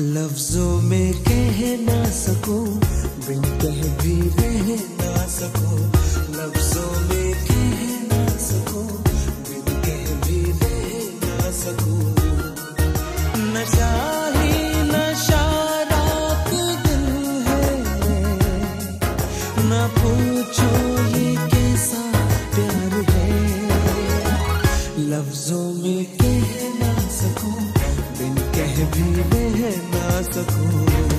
लफ्जों में कह ना सको, बिन कह भी रह ना सको। लफ्जों में कह ना सकूँ, बिन कह भी रह ना सको। नशा ही नशा रात है ना पूछो ये कैसा प्यार है। लफ्जों में कह ना सकूँ, बिन कह भी रह ना सकूँ।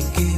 है